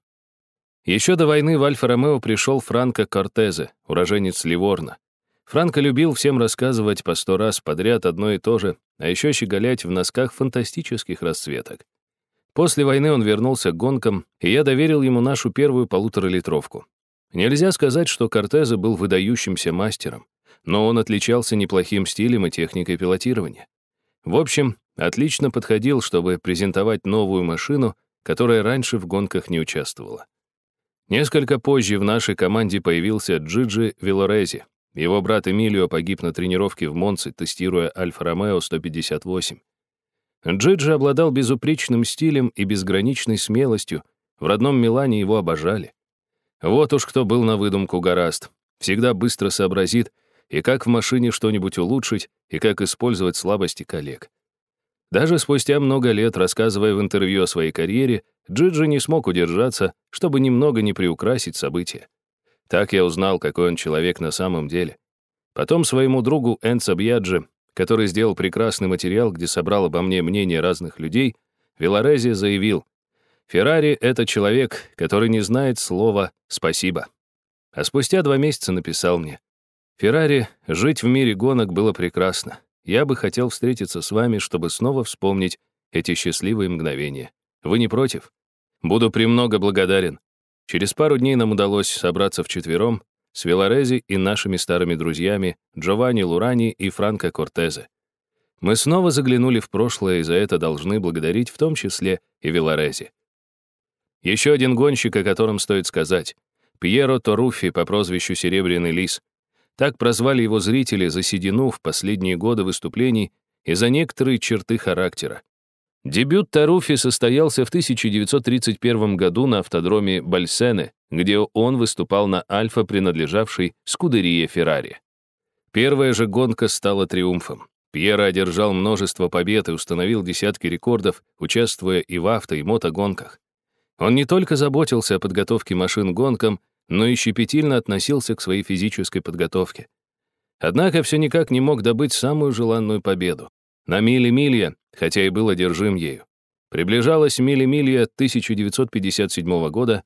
Еще до войны в Альфа-Ромео пришел Франко Кортезе, уроженец Ливорна. Франко любил всем рассказывать по сто раз подряд одно и то же, а еще щеголять в носках фантастических расцветок. После войны он вернулся к гонкам, и я доверил ему нашу первую полуторалитровку. Нельзя сказать, что Кортезе был выдающимся мастером, но он отличался неплохим стилем и техникой пилотирования. В общем, отлично подходил, чтобы презентовать новую машину, которая раньше в гонках не участвовала. Несколько позже в нашей команде появился Джиджи Вилорези. Его брат Эмилио погиб на тренировке в Монце, тестируя Альфа-Ромео 158. Джиджи обладал безупречным стилем и безграничной смелостью. В родном Милане его обожали. Вот уж кто был на выдумку гораст. Всегда быстро сообразит, и как в машине что-нибудь улучшить, и как использовать слабости коллег. Даже спустя много лет, рассказывая в интервью о своей карьере, Джиджи не смог удержаться, чтобы немного не приукрасить события. Так я узнал, какой он человек на самом деле. Потом своему другу Энцо Бьяджи, который сделал прекрасный материал, где собрал обо мне мнение разных людей, Велорези заявил, «Феррари — это человек, который не знает слова «спасибо». А спустя два месяца написал мне, «Феррари, жить в мире гонок было прекрасно. Я бы хотел встретиться с вами, чтобы снова вспомнить эти счастливые мгновения. Вы не против? Буду премного благодарен. Через пару дней нам удалось собраться вчетвером с Велорези и нашими старыми друзьями Джованни Лурани и Франко Кортезе. Мы снова заглянули в прошлое и за это должны благодарить в том числе и Велорези. Еще один гонщик, о котором стоит сказать. Пьеро Торуфи по прозвищу Серебряный Лис. Так прозвали его зрители за седину в последние годы выступлений и за некоторые черты характера. Дебют Таруфи состоялся в 1931 году на автодроме Бальсене, где он выступал на Альфа, принадлежавшей Скудерие Феррари. Первая же гонка стала триумфом. Пьеро одержал множество побед и установил десятки рекордов, участвуя и в авто, и мотогонках. Он не только заботился о подготовке машин гонкам, но и щепетильно относился к своей физической подготовке. Однако все никак не мог добыть самую желанную победу. На мили-милья, хотя и был одержим ею. Приближалась мили-милья 1957 года,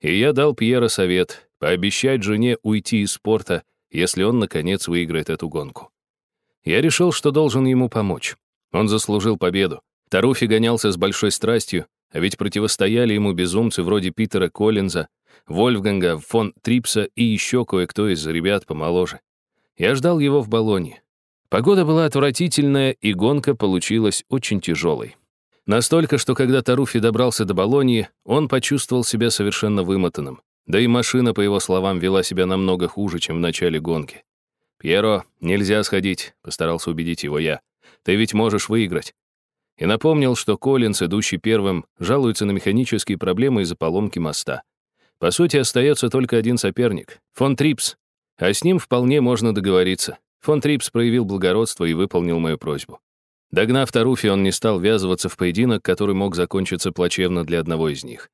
и я дал Пьеро совет пообещать жене уйти из спорта, если он, наконец, выиграет эту гонку. Я решил, что должен ему помочь. Он заслужил победу. Таруфи гонялся с большой страстью, а ведь противостояли ему безумцы вроде Питера Коллинза, Вольфганга, фон Трипса и еще кое-кто из ребят помоложе. Я ждал его в Болоне. Погода была отвратительная, и гонка получилась очень тяжелой. Настолько, что когда Таруфи добрался до Болонии, он почувствовал себя совершенно вымотанным. Да и машина, по его словам, вела себя намного хуже, чем в начале гонки. «Пьеро, нельзя сходить», — постарался убедить его я. «Ты ведь можешь выиграть». И напомнил, что Коллинс, идущий первым, жалуется на механические проблемы из-за поломки моста. По сути, остается только один соперник — фон Трипс. А с ним вполне можно договориться. Фон Трипс проявил благородство и выполнил мою просьбу. Догнав Таруффи, он не стал ввязываться в поединок, который мог закончиться плачевно для одного из них.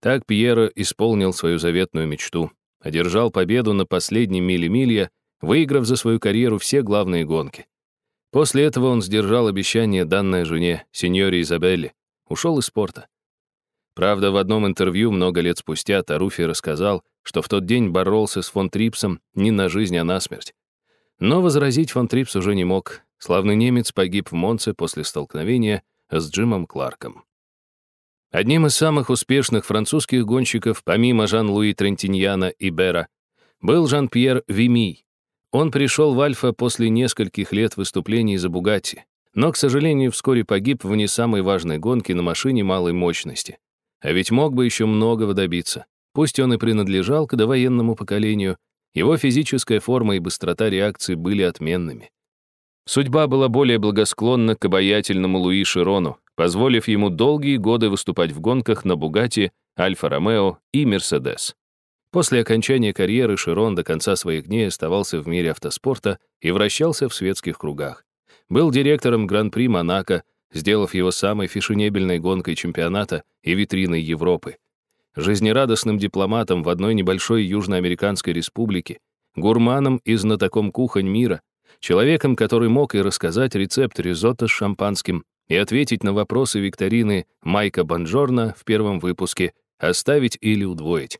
Так Пьеро исполнил свою заветную мечту, одержал победу на последней миле-милья, выиграв за свою карьеру все главные гонки. После этого он сдержал обещание, данное жене, сеньоре Изабелле, ушел из спорта. Правда, в одном интервью много лет спустя Таруфи рассказал, что в тот день боролся с фон Трипсом не на жизнь, а на смерть. Но возразить фон Трипс уже не мог. Славный немец погиб в Монце после столкновения с Джимом Кларком. Одним из самых успешных французских гонщиков, помимо Жан-Луи Трентиньяна и Бера, был Жан-Пьер Вими. Он пришел в Альфа после нескольких лет выступлений за Бугатти, но, к сожалению, вскоре погиб в не самой важной гонке на машине малой мощности. А ведь мог бы еще многого добиться. Пусть он и принадлежал к довоенному поколению, его физическая форма и быстрота реакции были отменными. Судьба была более благосклонна к обаятельному Луи Широну, позволив ему долгие годы выступать в гонках на Бугатти, Альфа-Ромео и Мерседес. После окончания карьеры Широн до конца своих дней оставался в мире автоспорта и вращался в светских кругах. Был директором Гран-при Монако, сделав его самой фешенебельной гонкой чемпионата и витриной Европы жизнерадостным дипломатом в одной небольшой южноамериканской республике, гурманом и знатоком кухонь мира, человеком, который мог и рассказать рецепт ризотто с шампанским и ответить на вопросы викторины Майка Бонжорна в первом выпуске «Оставить или удвоить».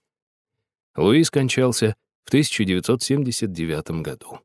Луис скончался в 1979 году.